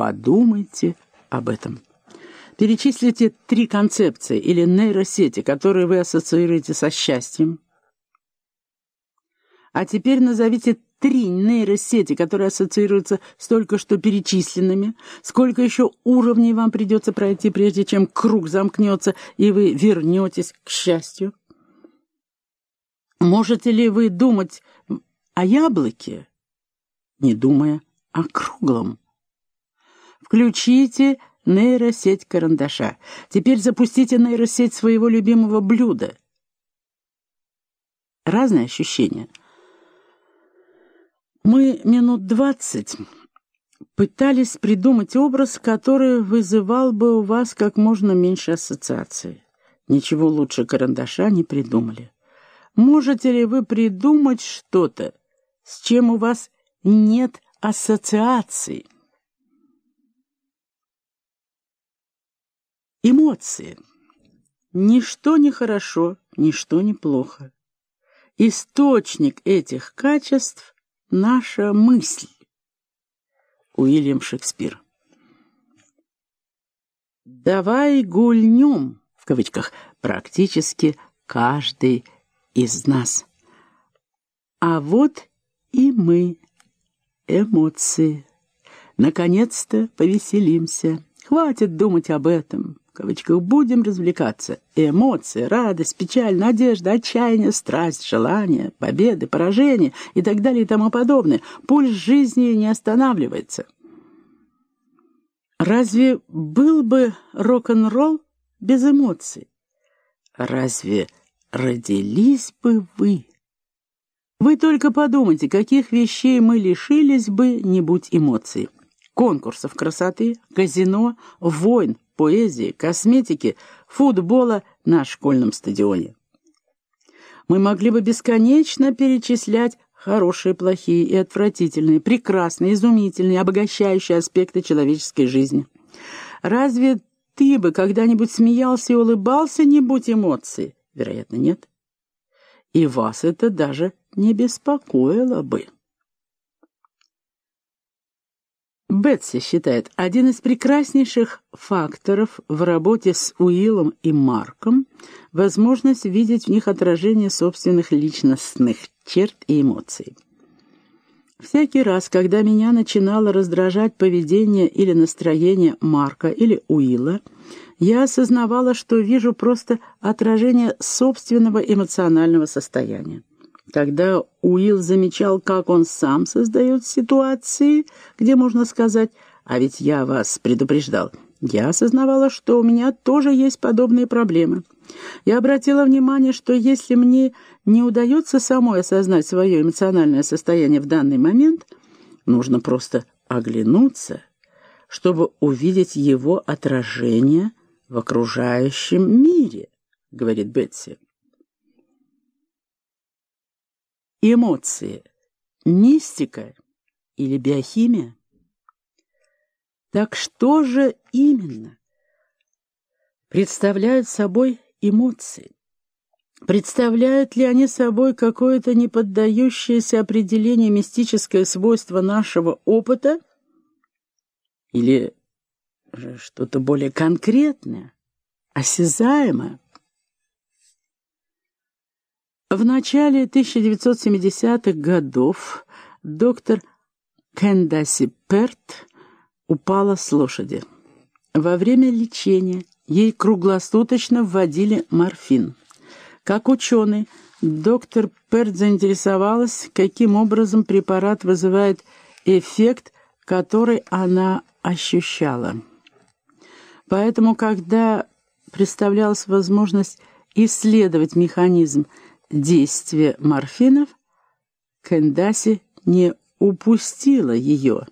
Подумайте об этом. Перечислите три концепции или нейросети, которые вы ассоциируете со счастьем. А теперь назовите три нейросети, которые ассоциируются с только что перечисленными. Сколько еще уровней вам придется пройти, прежде чем круг замкнется, и вы вернетесь к счастью? Можете ли вы думать о яблоке, не думая о круглом? Включите нейросеть карандаша. Теперь запустите нейросеть своего любимого блюда. Разные ощущения. Мы минут двадцать пытались придумать образ, который вызывал бы у вас как можно меньше ассоциаций. Ничего лучше карандаша не придумали. Можете ли вы придумать что-то, с чем у вас нет ассоциаций? Эмоции. Ничто не хорошо, ничто не плохо. Источник этих качеств — наша мысль. Уильям Шекспир. «Давай гульнем», в кавычках, практически каждый из нас. А вот и мы, эмоции. Наконец-то повеселимся. Хватит думать об этом кавычках, будем развлекаться. Эмоции, радость, печаль, надежда, отчаяние, страсть, желание, победы, поражения и так далее и тому подобное. Пульс жизни не останавливается. Разве был бы рок-н-ролл без эмоций? Разве родились бы вы? Вы только подумайте, каких вещей мы лишились бы, не будь эмоций. Конкурсов красоты, казино, войн, поэзии, косметики, футбола на школьном стадионе. Мы могли бы бесконечно перечислять хорошие, плохие и отвратительные, прекрасные, изумительные, обогащающие аспекты человеческой жизни. Разве ты бы когда-нибудь смеялся и улыбался, не будь эмоций? Вероятно, нет. И вас это даже не беспокоило бы. Бетси считает, один из прекраснейших факторов в работе с Уиллом и Марком — возможность видеть в них отражение собственных личностных черт и эмоций. Всякий раз, когда меня начинало раздражать поведение или настроение Марка или Уилла, я осознавала, что вижу просто отражение собственного эмоционального состояния. Когда Уилл замечал, как он сам создает ситуации, где можно сказать «А ведь я вас предупреждал», я осознавала, что у меня тоже есть подобные проблемы. Я обратила внимание, что если мне не удается самой осознать свое эмоциональное состояние в данный момент, нужно просто оглянуться, чтобы увидеть его отражение в окружающем мире, говорит Бетси. Эмоции. Мистика или биохимия? Так что же именно представляют собой эмоции? Представляют ли они собой какое-то неподдающееся определению мистическое свойство нашего опыта? Или что-то более конкретное, осязаемое? В начале 1970-х годов доктор Кендаси Перт упала с лошади. Во время лечения ей круглосуточно вводили морфин. Как ученый, доктор Перт заинтересовалась, каким образом препарат вызывает эффект, который она ощущала. Поэтому, когда представлялась возможность исследовать механизм действие морфинов, Кендаси не упустила ее.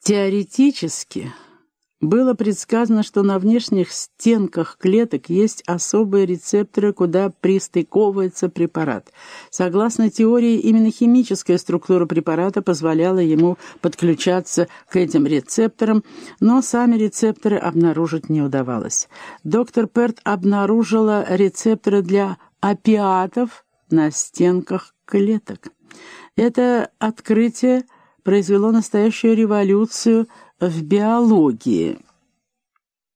Теоретически было предсказано, что на внешних стенках клеток есть особые рецепторы, куда пристыковывается препарат. Согласно теории, именно химическая структура препарата позволяла ему подключаться к этим рецепторам, но сами рецепторы обнаружить не удавалось. Доктор Перт обнаружила рецепторы для опиатов на стенках клеток. Это открытие произвело настоящую революцию в биологии –